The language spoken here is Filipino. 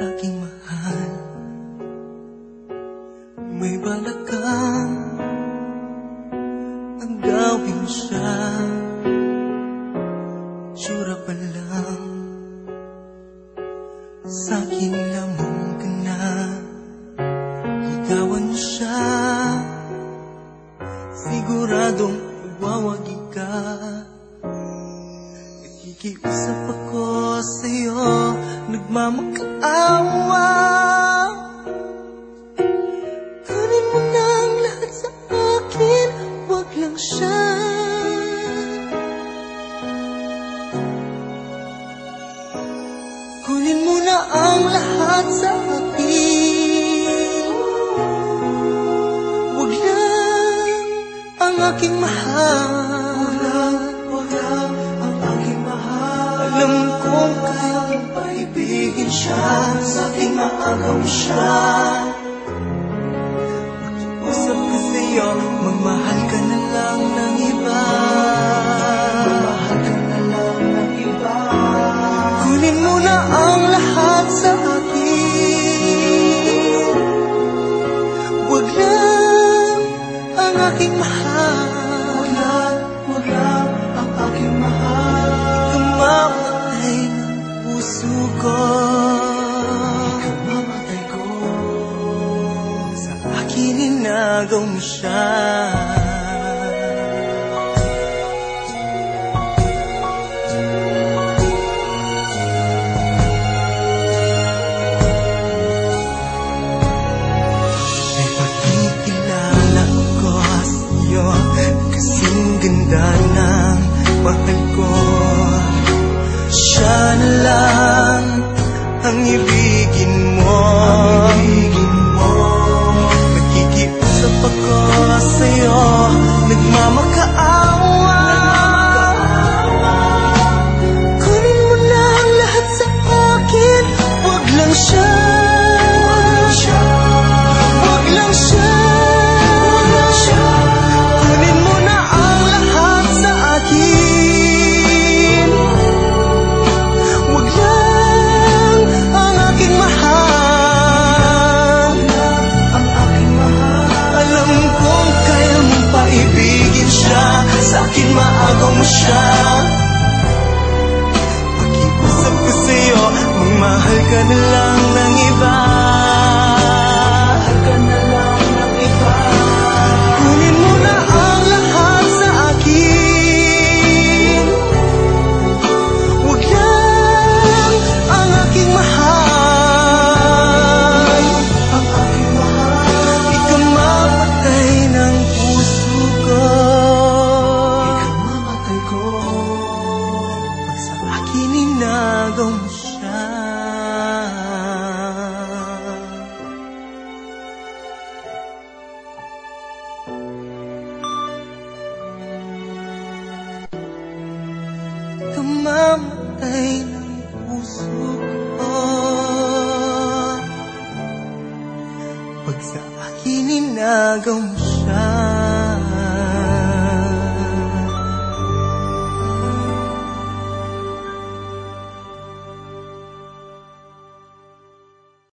aking mahal. May balak kang ang gawin siya. Tsura pa lang Siguradong iwawagi ka Nakikiusap ako sa'yo Nagmamakaawa. Kunin mo na ang lahat sa akin Huwag lang siya. Kunin mo na ang lahat sa akin. Huwag lang ang aking mahal kong paibigin siya Sa aking maagaw siya. Makiusap ko sa'yo Magmahal ka na lang ng iba. Magmahal ka na lang ng iba. Kunin mo na ang lahat sa akin. Huwag lang ang aking mahal puso ko. Ikaw mamatay ko. Sa akin inagaw mo siya. Pagkikilala ko sa'yo Kasing ganda maagaw Kamamatay ng puso ko. Pag sa akin inagaw mo siya